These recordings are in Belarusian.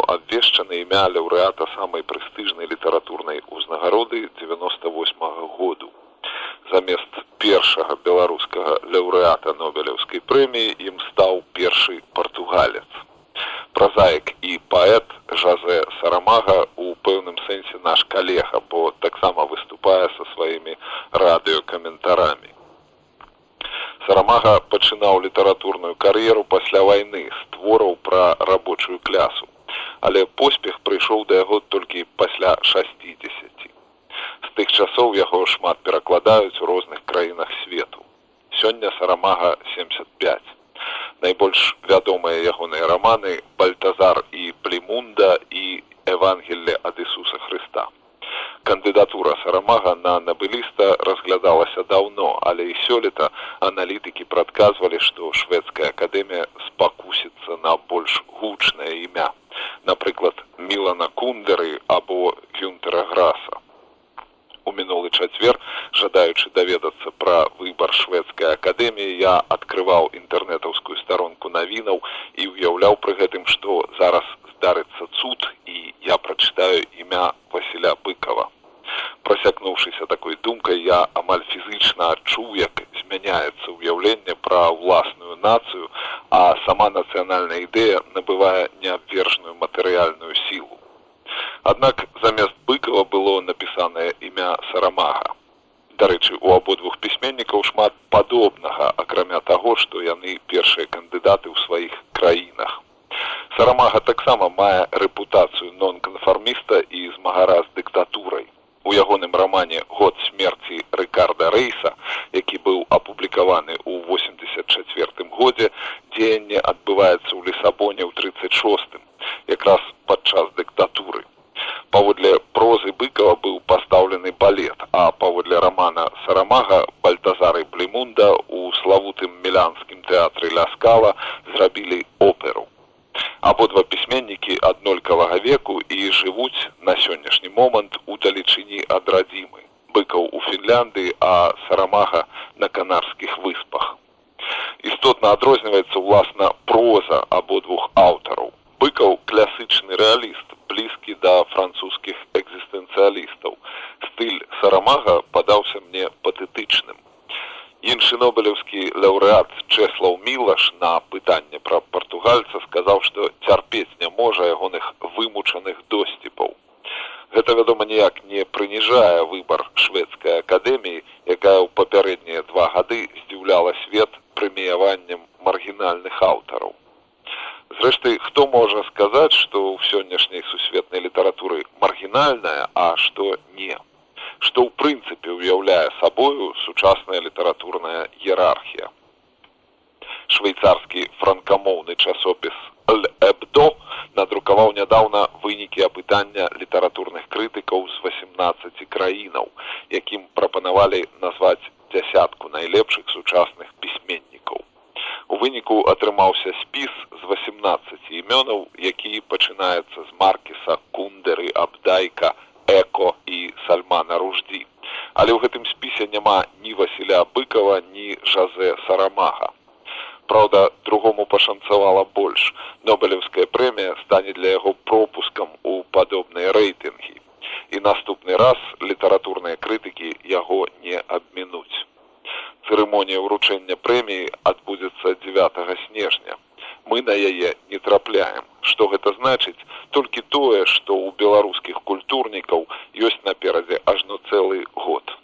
стакгольме было абвешчана імя лаўрэата самай прэстыжнай літаратурнай узнагароды 98 -го году. Замест першага беларускага лаўрэата нобелеўскай прэміі ім стаў першы партугалец. Празаік і паэт жазе сарамага у пэўным сэнсе наш калега бо таксама выступае са сваімі радыёкаментарамі. Сарамага пачынаў літаратурную кар'еру пасля вайны з твораў пра рабочую клясу але поспех прыйшоў да яго толькі пасля 60 з тых часоў яго шмат перакладаюць у розных краінах свету. Сёння сарамага 75 найбольш вядомыя ягоныя раманы бальтазар і племунда і евангелле ад Ісуса Хрыста кандыдатура сарамага на набыліста разглядалася даўно але і сёлета аналітыкі прадказвалі што шведская акадэмія спакусіцца на больш гучнае імя напрыклад мілана кундеры або гюнтера граса. У мінулы чацвер жадаючы даведацца пра выбар шведскай акадэміі я адкрываў інтэрнетаўскую старонку навінаў і ўяўляў пры гэтым што зараз здарыцца цуд і я прачытаю імя васіля быкова прасякнуўшыся такой думкай я амаль фізычна адчуў як змяняецца ўяўленне пра ўласную нацыю а сама нацыянальная ідэя набывае неабвержную матэрыяльную сілу Аднак замест быкова было напісанае імя сарамага. Дарэчы, у абодвух пісьменнікаў шмат падобнага, акрамя таго, што яны першыя кандыдаты ў сваіх краінах. Сарамага таксама мае рэпутацыю нон-канфарміста і змагара з дыктатурай. У ягоным рамане год смерці Рыкарда Рэйса, які быў апублікаваны ў 84 годзе, дзеянне адбываецца ў Лісабоне ў 36, якраз падчас дыктатуры. Паводле прозы быкова быў пастаўлены балет а паводле рамана сарамага бальтазары блемунда у славутым мілянскім тэатры ляскала зрабілі оперу абодва пісьменнікі аднолькавага веку і жывуць на сённяшні момант у далечыні ад радзімы быкаў у фінляндыі а сарамага на канарскіх выспах істотна адрозніваецца ўласна проза абодвух аўтараў быкаў класычны рэаліст блізкі да французскіх экзістэнцыялістаў. Стыль сарамага падаўся мне патэтычным. Іншы нобелеўскі лаўрэат Чэслаў Мілаш на пытанне пра партугальца сказаў, што цярпець не можа ягоных вымучаных досціпаў. Гэта, вядома, ніяк не прыніжае выбар шведскай акадэміі, якая ў папярэднія два гады здзіўляла свет прэміяваннем маргінальных аўтараў. Зрэшты, хто можа сказаць, што ў сённяшняй сусветнай літаратуры маргінальная, а што не. Што ў прынцыпе ўяўляе сабою сучасная літаратурная іерархія. Швейцарскі франкамоўны часопіс Эбдо надрукаваў нядаўна вынікі апытання літаратурных крытыкаў з 18 краінаў, якім прапанавалі назваць дзясятку найлепшых сучасных пісьменнікаў. У выніку атрымаўся спіс з 18 імёнаў, які пачынаецца з маркіса кундеры абдайка эко і сальмана руждзі. Але ў гэтым спісе няма ні васіля быкова ні жазе сарамага. Праўда, другому пашанцавала больш. Нобелевская прэмія стане для яго пропускам у падобныя рэйтынгі. І наступны раз літаратурныя крытыкі яго не абмінуць цырымонія ўручэння прэміі адбудзецца 9 снежня. Мы на яе не трапляем. Што гэта значыць толькі тое, што ў беларускіх культурнікаў ёсць наперадзе ажно цэлы год.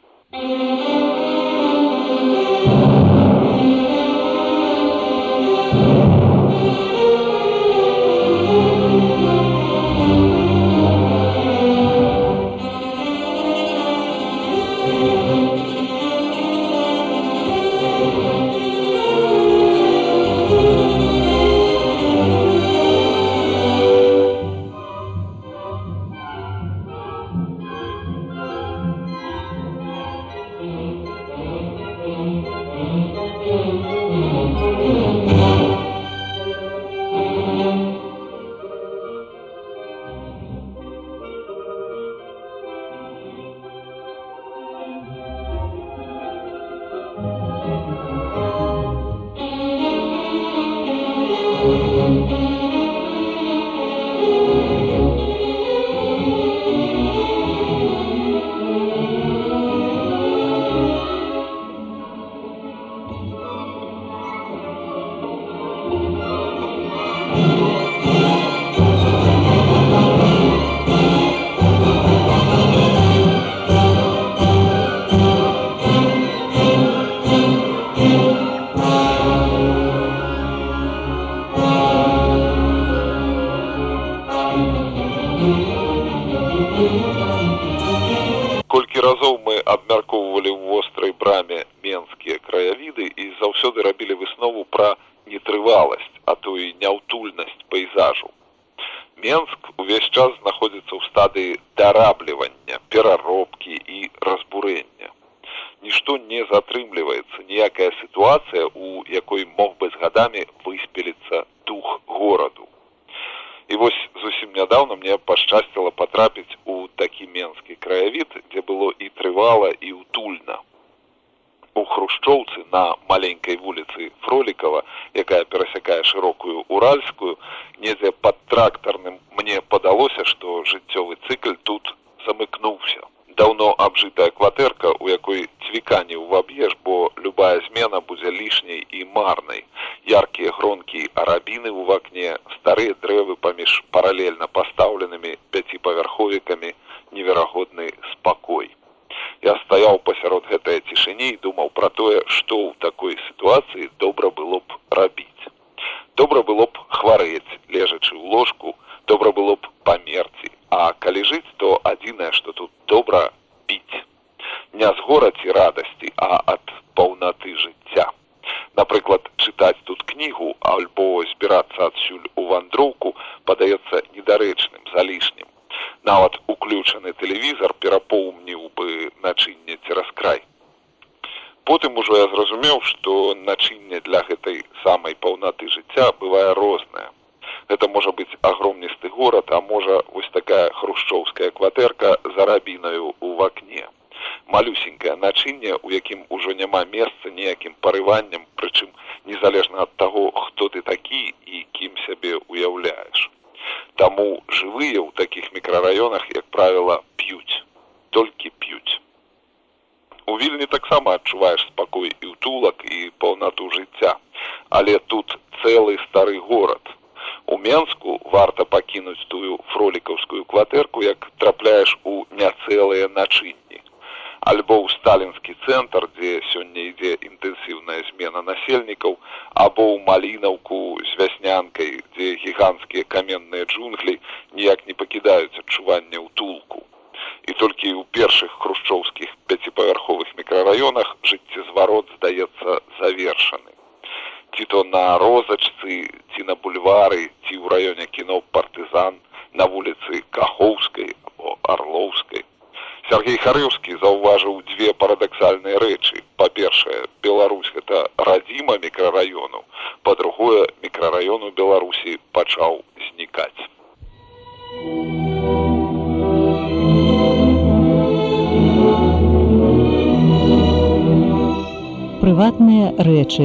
колькі разоў мы абмяркоўвалі ў вострай браме менскія краявіды і заўсёды рабілі выснову пра нетрываласць а то і няўтульнасць пейзажу. Менск увесь час знаходзіцца ў стадыі дараблівання пераробкі і разбурэння нішто не затрымліваецца ніякая сітуацыя у якой мог бы з гадамі выспеліцца дух гораду І вось зусім нядаўна мне пашчасціла патрапіць у такі менскі краявід, дзе было і трывала і утульна. У хрушчоўцы на маленькай вуліцы Фролікава, якая перасякае шырокую уральскую, недзе пад трактарным мне падалося, што жыццёвы цыкль тут замыкнуўся. Даўно абжытая кватэрка, у якой цвіка не ўваб'еш, бо любая змена будзе лішняй і марнай. Яркія гронкі арабіны ў вакне, старыя дрэвы паміж паралельна пастаўленымі пяціпавярховікамі, неверагодны спакой. Я стаяў пасярод гэтай цішыні і думаў пра тое, што ў такой сітуацыі добра было б рабіць. Добра было б хварэць, лежачы ў ложку, добра было б памерці, а калі жыць, то адзінае, што тут добра піць. Не з гораці радасці, а ад паўнаты жыцця. Напрыклад, чытаць тут кнігу альбо збірацца адсюль у вандроўку падаецца недарэчным залішнім нават уключаны тэлевізор перапоўніў бы начынне цераз край. Потым ужо я зразумеў, што начынне для гэтай самай паўнаты жыцця бывае рознае. Гэта можа быць агромністы горад, а можа вось такая хрушчоўская кватэрка за рабінаю ў вакне. Малюсенькае начынне, у якім ужо няма месца ніякім парываннем, прычым незалежна ад таго, хто ты такі і кім сябе уяўляеш. Таму жывыя ў такіх мікрараёнах, як правіла, п'юць, толькі п'юць. У вільні таксама адчуваеш спакой і ўтулак і паўнату жыцця, але тут цэлы стары горад. У Менску варта пакінуць тую фролікаўскую кватэрку, як трапляеш у няцэлыя начынні альбо ў сталінскі цэнтр, дзе сёння ідзе інтэнсіўная змена насельнікаў, або ў малінаўку з вяснянкай, дзе гіганцкія каменныя джунглі ніяк не пакідаюць адчування ўтулку. І толькі ў першых хрушчоўскіх пяціпавярховых мікрараёнах жыццезварот здаецца завершаны. Ці то на розачцы, ці на бульвары, ці ў раёне кіно партызан, на вуліцы кахоўскай або арлоўскай Сергей Харыўскі заўважыў дзве парадаксальныя рэчы. Па-першае, Беларусь гэта радзіма мікрараёну, па-другое, мікрараёну Беларусі пачаў знікаць. Прыватныя рэчы.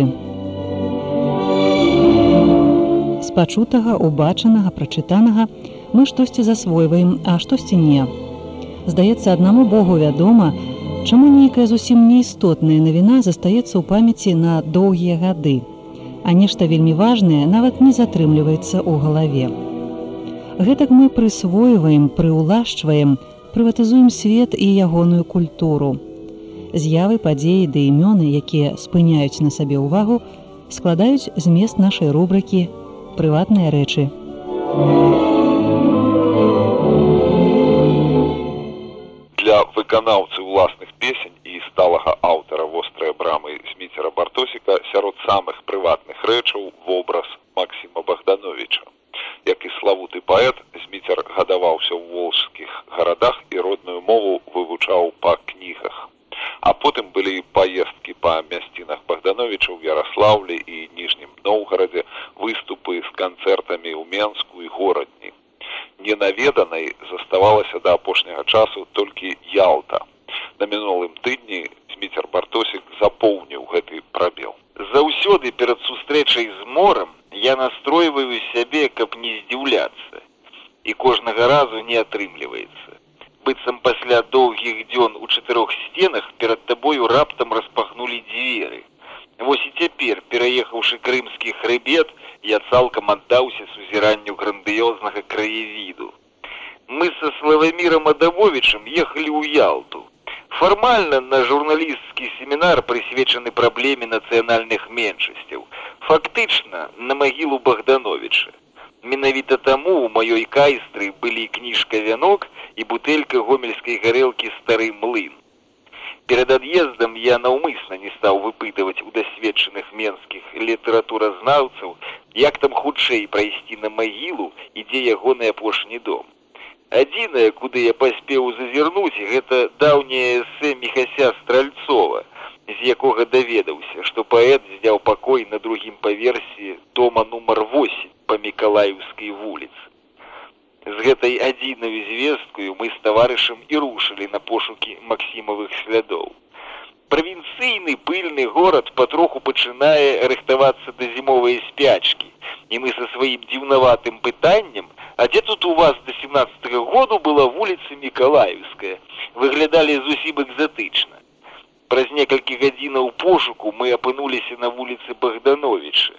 З пачутага, убачанага, прачытанага мы штосьці засвойваем, а штосьці не здаецца аднаму Богу вядома, чаму нейкая зусім неістотная навіна застаецца ў памяці на доўгія гады, а нешта вельмі важнае нават не затрымліваецца ў галаве. Гэтак мы прысвойваем, прыўлашчваем, прыватызуем свет і ягоную культуру. З'явы падзеі ды імёны, якія спыняюць на сабе ўвагу, складаюць змест нашай рубрыкі прыватныя рэчы. для выканаўцы ўласных песень і сталага аўтара вострыя брамы зміцера бартосіка сярод самых прыватных рэчаў вобраз Масіма богдановича як і славуты паэт зміцер гадаваўся ў волжскіх гарадах і родную мову вывучаў па кнігах а потым былі паездкі па мясцінах богдановича ў ярослаўлі і ніжнім ноўгарадзе выступы з канцэртамі ў менску і горадні ненаведанай заставалася да апошняга часу толькі ялта. На мінулым тыдні зміцер бартосік запоўніў гэты прабел. Заўсёды перад сустрэчай з морам я настройваю сябе, каб не здзіўляцца. І кожнага разу не атрымліваецца. Быццам пасля доўгіх дзён у чатырох сценах перад табою раптам распахнулі дзверы. Вось і цяпер, пераехаўшы крымскі хрыбет, я цалкам аддаўся сузіранню грандыёзнага краявіду. Мы са славамірам Адавовічам ехалі ў Ялту. Фармальна на журналісцкі семінар прысвечаны праблеме нацыянальных меншасцяў. Фактычна на магілу Богдановича. Менавіта таму ў маёй кайстры былі кніжка вянок і бутэлька гомельскай гарэлкі стары млын. Перед ад'ездам я наўмысна не стаў выпытваць у дасведчаных менскіх літаратуразнаўцаў, як там хутчэй прайсці на магілу і дзе ягоны апошні дом. Адзінае, куды я паспеў зазірнуць, гэта даўняе эсэ мехася стральцова, з якога даведаўся, што паэт зняў пакой на другім паверсе дома нумар 8 па мікалаеўскай вуліцы. З гэтай адзінаю звесткаю мы з таварышам і рушылі на пошукі максімавых слядоў. Правінцыйны пыльны горад патроху пачынае рыхтавацца да зімовай спячкі. І мы са сваім дзіўнаватым пытаннем, а дзе тут у вас да 17 -го году была вуліца Мікалаеўская, выглядалі зусім экзатычна. Праз некалькі гадзінаў пошуку мы апынуліся на вуліцы Богдановича,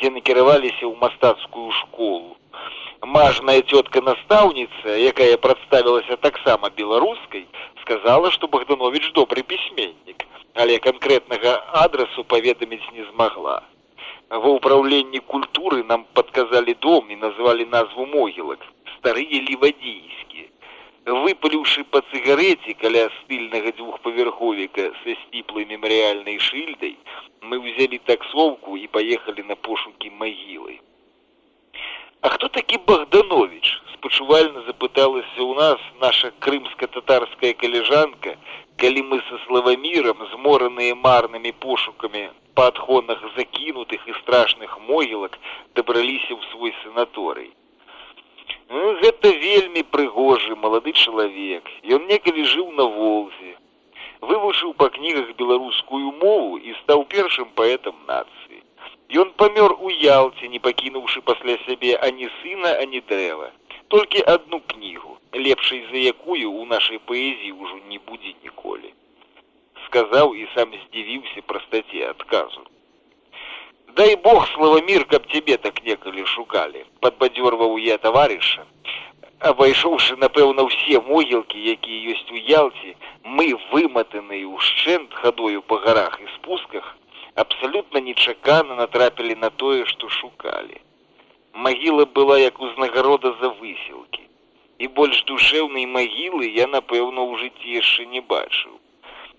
дзе накіраваліся ў мастацкую школу. Мажная цётка настаўніца якая прадставілася таксама беларускай сказала што богданович добры пісьменнік але канкрэтнага адрасу паведаміць не змагла. Ва ўпраўленні культуры нам падказалі дом і назвалі назву могілак старыя лівадзійскі выпаліўшы па цыгарэце каля стыльнага двухпавярховіка са сціплай мемарыяльнай шыльдай мы ўзялі таксоўку і паехалі на пошукі магілы А хто такі Богданович? спачувальна запыталася ў нас наша крымска-татарская калежанка, калі мы са славамірам змораныя марнымі пошукамі па адхонах закінутых і страшных могілак дабраліся ў свой санаторый. Ну, гэта вельмі прыгожы малады чалавек. Ён некалі жыў на волзе. Вывучыў па кнігах беларускую мову і стаў першым паэтам нацыі. Ён памёр у ялце, не пакінуўшы пасля сябе ані сына, ані дрэва. Толькі адну кнігу, лепшай за якую ў нашай паэзіі ўжо не будзе ніколі. Сказаў і сам здзівіўся прастаце адказу. Дай Бог славамир, каб цябе так некалі шукалі, падбадзёрваў я таварыша. Абайшоўшы, напэўна, ўсе могілкі, якія ёсць у ялце, мы выматаныя ўшчэнт хадою па гарах і спусках, абсалютна нечакана натрапілі на тое, што шукалі. Магіла была як узнагарода за высілкі. І больш душэўнай магілы я, напэўна, ў жыцці яшчэ не бачыў.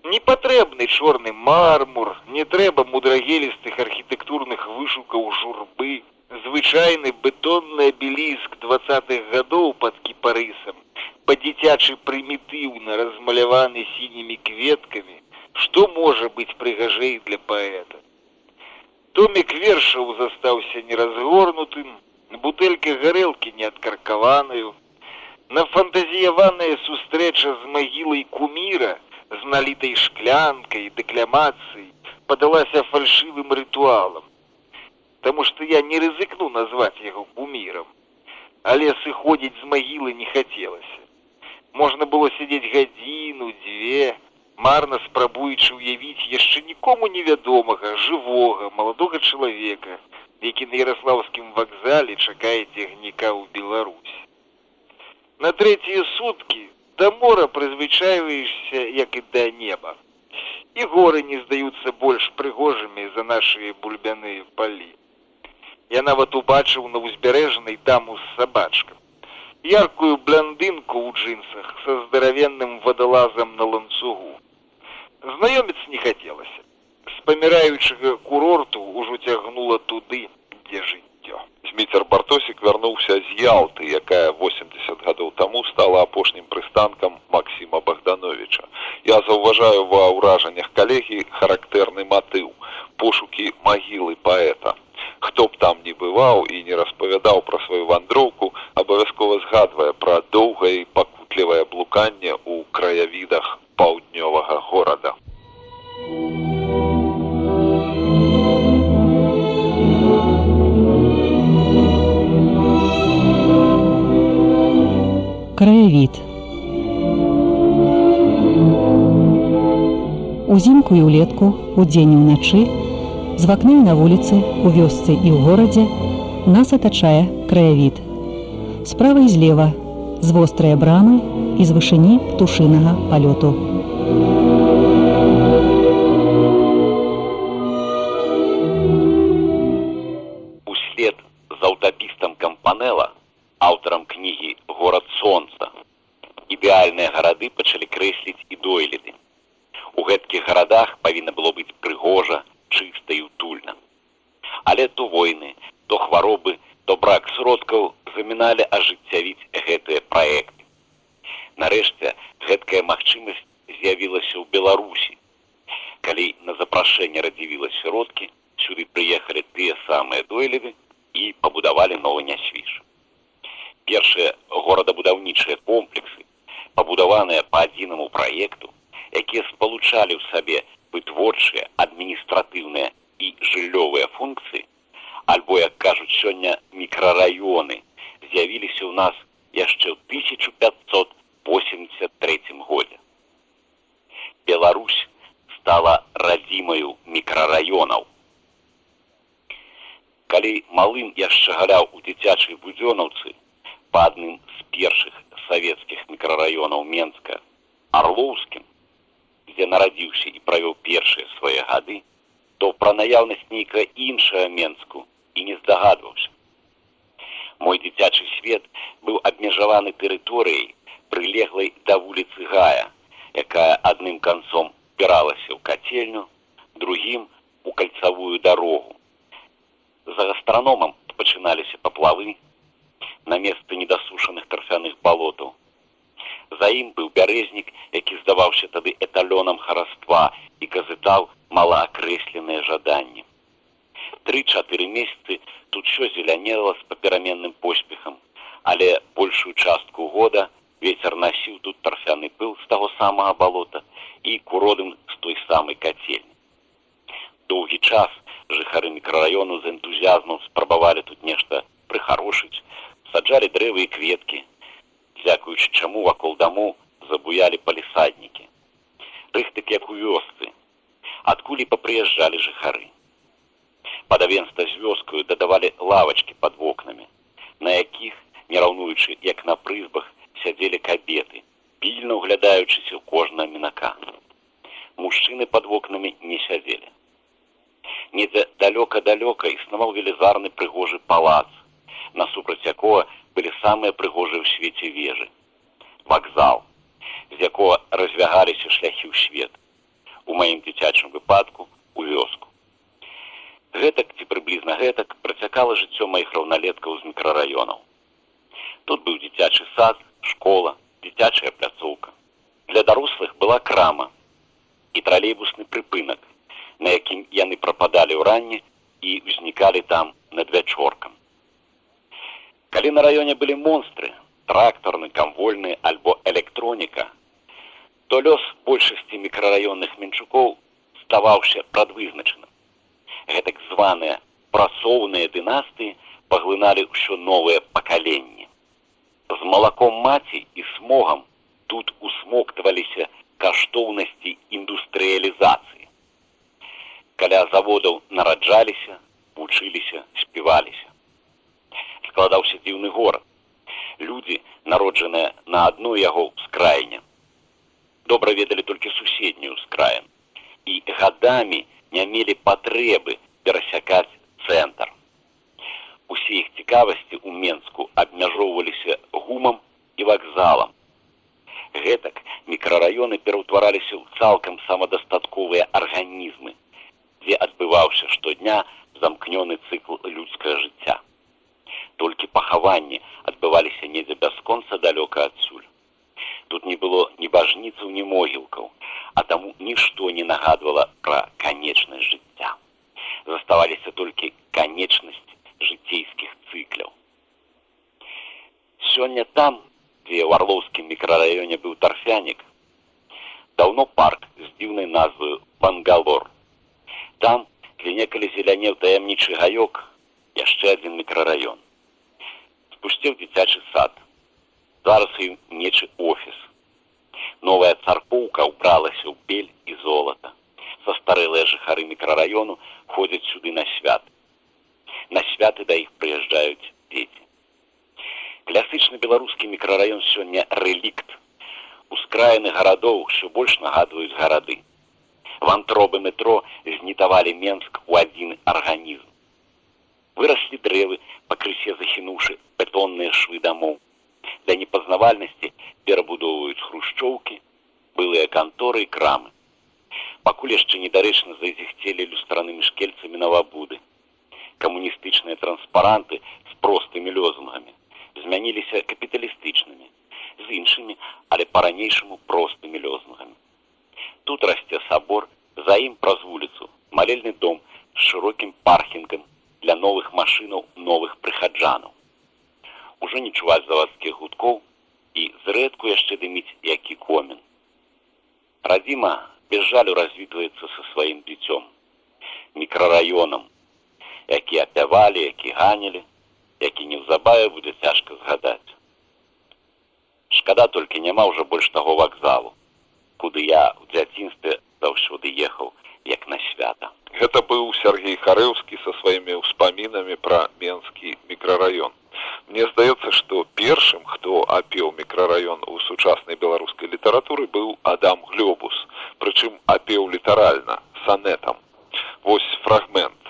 Не патрэбны чорны мармур, не трэба мудрагелістых архітэктурных вышукаў журбы, звычайны бетонны абеліск двадцатых гадоў пад кіпарысам, па-дзіцячы прымітыўна размаляваны сінімі кветкамі, што можа быць прыгажэй для паэта. Томік вершаў застаўся неразгорнутым, бутэлька гарэлкі неадкаркаваную, нафантазіяваная сустрэча з магілай куміра з налітай шклянкай дэкламацыі падалася фальшывым рытуалам. Таму што я не рызыкну назваць яго кумірам, але сыходзіць з магілы не хацелася. Можна было сядзець гадзіну, дзве, марна спрабуючы ўявіць яшчэ нікому невядомага жывога маладога чалавека які на ярослаўскім вакзале чакае цягніка ў беларусь на трэція суткі да мора прызвычайваешся як і да неба. І горы не здаюцца больш прыгожымі за нашыя бульбяныя палі. Я нават убачыў на ўзбярэжнай даму з сабачкам. Яркую бландынку ў джинсах са здаравенным вадалазам на ланцугу. Знаёміць не хацелася. З паміраючага курорту ўжо цягнула туды дзе жыццё зміцер бартосік вярнуўся з ялты якая 80 гадоў таму стала апошнім прыстанкам максима богдановича. Я заўважаю ва ўражаннях калегі характэрны матыў пошукі магілы паэта. Хто б там не бываў і не распавядаў пра сваю вандроўку абавязкова згадвае пра доўгае пакутлівае блуканне ў краявідах паўднёвага горада. Краявід Узімку і ўлетку, удзень і ўначы, з вакны на вуліцы, у вёсцы і ў горадзе нас атачае краявід. Справа і злева, з вострыя брамы і з вышыні птушынага палёту. Заміналі ажыццявіць гэтыя праекты. Нарэшце гэткая магчымасць з'явілася ў Беларусі. Калі на запрашэнне радзівіла сродкі, сюды прыехалі тыя самыя дойлівы і пабудавалі новы нясвіж. Першыя горадабудаўнічыя комплексы, пабудаваныя па адзінаму праекту, якія спалучалі ў сабе вытворчыя адміністратыўныя і жыллёвыя функцыі, альбо як кажуць сёння мікрараёны з'явіліся ў нас яшчэ ў 1583 годзе. Беларусь стала радзімаю мікрараёнаў. Калі малым яшчэ галяў у дзіцячай будзёнаўцы па адным з першых савецкіх мікрараёнаў Менска Арлоўскім, дзе нарадзіўся і правёў першыя свае гады, то пра наяўнасць нейкага іншага Менску і не здагадваўся. Мой дзіцячы свет быў абмежаваны тэрыторыяй, прылеглай да вуліцы Гая, якая адным канцом упіралася ў кацельню, другім у кальцавую дарогу. За гастраномам пачыналіся паплавы на месцы недасушаных тарфяных балотаў. За ім быў бярэзнік, які здаваўся тады эталёнам хараства і казытаў малаакрэсленыя жаданні. Тры-чатыры месяцы тут що зелянела з папераменным поспехам, але большую частку года ветер насіў тут тарфяны пыл з таго самага балота і куродым з той самай кацельні. Доўгі час жыхары мікрараёну з энтузіазмам спрабавалі тут нешта прыхарошыць, саджалі дрэвы і кветкі, дзякуючы чаму вакол даму забуялі палісаднікі. Рыхтык як у вёсцы, адкуль і папрыязджалі жыхары. Падавенства з вёскаю дадавалі лавачкі пад вокнамі, на якіх, не раўнуючы як на прызбах, сядзелі кабеты, пільна ўглядаючыся ў кожнага мінака. Мужчыны пад вокнамі не сядзелі. Недзе далёка-далёка існаваў велізарны прыгожы палац, насупраць якога былі самыя прыгожыя ў свеце вежы. Вакзал, з якога развягаліся шляхі ў свет. У маім дзіцячым выпадку у вёску. Гэтак ці прыблізна гэтак працякала жыццё маіх раўналеткаў з мікрараёнаў. Тут быў дзіцячы сад, школа, дзіцячая пляцоўка. Для дарослых была крама і тралейбусны прыпынак, на якім яны прападалі ў ранні і ўзнікалі там над вячоркам. Калі на раёне былі монстры, трактарны, камвольны альбо электроніка, то лёс большасці мікрараённых менчукоў ставаўся прадвызначаным. Гэтак званыя прасоўныя дынастыі паглыналі ўсё новыя пакаленні. З малаком маці і смогам тут усмоктваліся каштоўнасці індустрыялізацыі. Каля заводаў нараджаліся, вучыліся, співаліся складаўся дзіўны горад. Людзі, народжаныя на адну яго скраіне, добра ведалі толькі суседнюю скраін і гадамі не мелі патрэбы перасякаць цэнтр. Усе іх цікавасці ў Менску абмяжоўваліся гумам і вакзалам. Гэтак мікрараёны пераўтвараліся ў цалкам самадастатковыя арганізмы, дзе адбываўся штодня замкнёны цыкл людскага жыцця толькі пахаванні адбываліся недзе бясконца далёка адсюль. Тут не было ні бажніцаў, ні могілкаў, а таму нішто не нагадвала пра канечнасць жыцця. Заставаліся толькі канечнасць жыцейскіх цыкляў. Сёння там, дзе ў арлоўскім мікрараёне быў тарфянік, даўно парк з дзіўнай назваю Бангалор. Там, дзе некалі зелянеў таямнічы гаёк, яшчэ адзін мікрараён спусціў дзіцячы сад. Зараз ім нечы офіс. Новая царпоўка ўбралася ў бель і золата. Састарэлыя жыхары мікрараёну ходзяць сюды на свят. На святы да іх прыязджаюць дзеці. Клясычны беларускі мікрараён сёння рэлікт. Ускраіны гарадоў ўсё больш нагадваюць гарады. Вантробы метро знітавалі Менск у адзін арганізм. Выраслі дрэвы, пакрысе захінуўшы бетонныя швы дамоў. Непазнавальнасці перабудоўваюць хрушчоўкі, былыя канторы і крамы. Па пакуль яшчэ недарэчна зайзіхцелі люстранымі шкельцамі навабуды. Камуністычныя транспаранты з простымі лёзунгамі змяніліся капіталістычнымі, з іншымі, але па-ранейшаму простымі лёзунгамі. Тут расце сабор, за ім праз вуліцу, малельны дом з шырокім пархінгам для новых машынаў новых прыхаджанаў. Ужо не чуваць завадскіх гудкоў і зрэдку яшчэ дыміць які комін. Радзіма без жалю развітваецца са сваім дзіцём, мікрараёнам, які апявалі, які ганілі, які неўзабаве будзе цяжка згадаць. Шкада толькі няма ўжо больш таго вакзалу, куды я ў дзяцінстве заўсёды ехаў як на свята. Гэта быў Сергей Харэўскі са сваімі ўспамінамі пра менскі мікрараён. Мне здаецца, што першым, хто апеў мікрараён у сучаснай беларускай літаратуры быў Адам Глёбус, прычым апеў літаральна санетам. Вось фрагмент.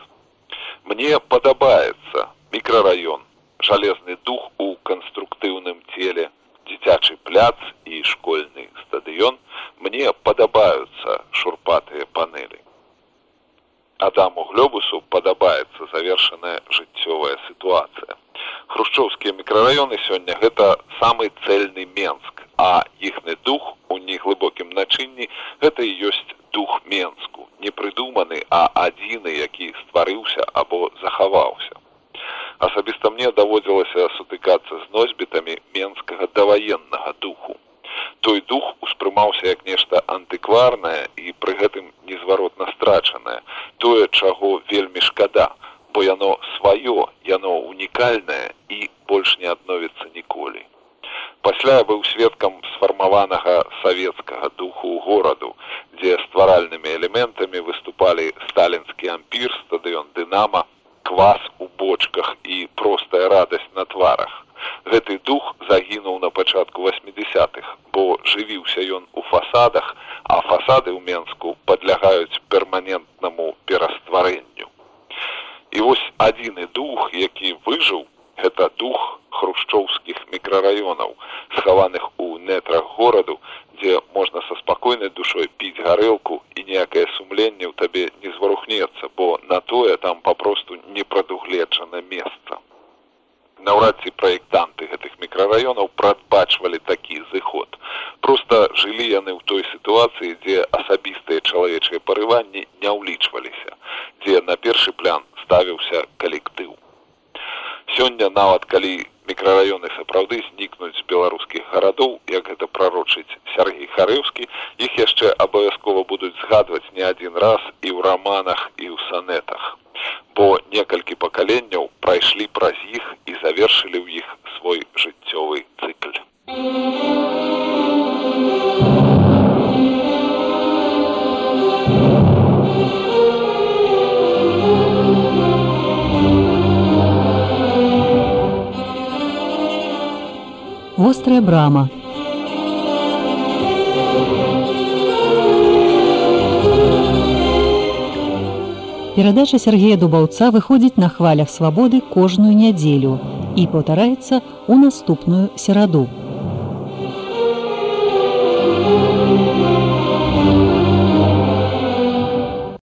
Мне падабаецца мікрараён, жалезны дух у канструктыўным целе, дзіцячы пляц і школьны стадыён, мне падабаюцца шурпатыя панелі. Адаму глёбусу падабаецца завершаная жыццёвая сітуацыя. Хрушчоўскія мікрараёны сёння гэта самы цэльны Менск, а іхны дух у неглыбокім начынні гэта і ёсць дух Менску, не прыдуманы, а адзіны, які стварыўся або захаваўся. Асабіста мне даводзілася сутыкацца з носьбітамі менскага даваеннага духу. Той дух успрымаўся як нешта антыкварнае і пры гэтым незваротна страчанае, тое, чаго вельмі шкада, бо яно сваё, яно унікальнае і больш не адновіцца ніколі. Пасля я быў сведкам сфармаванага савецкага духу гораду, дзе стваральнымі элементамі выступалі сталінскі ампір, стадыён дынама, квас у бочках і простая радасць на тварах. Гэты дух загінуў на пачатку 80-х, бо жывіўся ён у фасадах, а фасады ў Менску падлягаюць перманентнаму перастварэнню. І вось адзіны дух, які выжыў, гэта дух хрушчоўскіх мікрараёнаў, схаваных у нетрах гораду, дзе можна са спакойнай душой піць гарэлку і ніякае сумленне ў табе не зварухнецца, бо на тое там папросту непрадугледжана месца. Наўрад ці праектанты гэтых мікрараёнаў прадбачвалі такі зыход. Проста жылі яны ў той сітуацыі, дзе асабістыя чалавечыя парыванні не ўлічваліся, дзе на першы план ставіўся калектыў. Сёння нават калі мікрараёны сапраўды знікнуць з беларускіх гарадоў, як гэта прарочыць Сергій Харэўскі, іх яшчэ абавязкова будуць згадваць не адзін раз і ў раманах і ў санетах. Бо некалькі пакаленняў прайшлі праз іх завершылі ў іх свой жыццёвы цыкль. Вострая брама. Перадача Сергея Дубаўца выходзіць на хвалях свабоды кожную нядзелю і паўтараецца ў наступную сераду.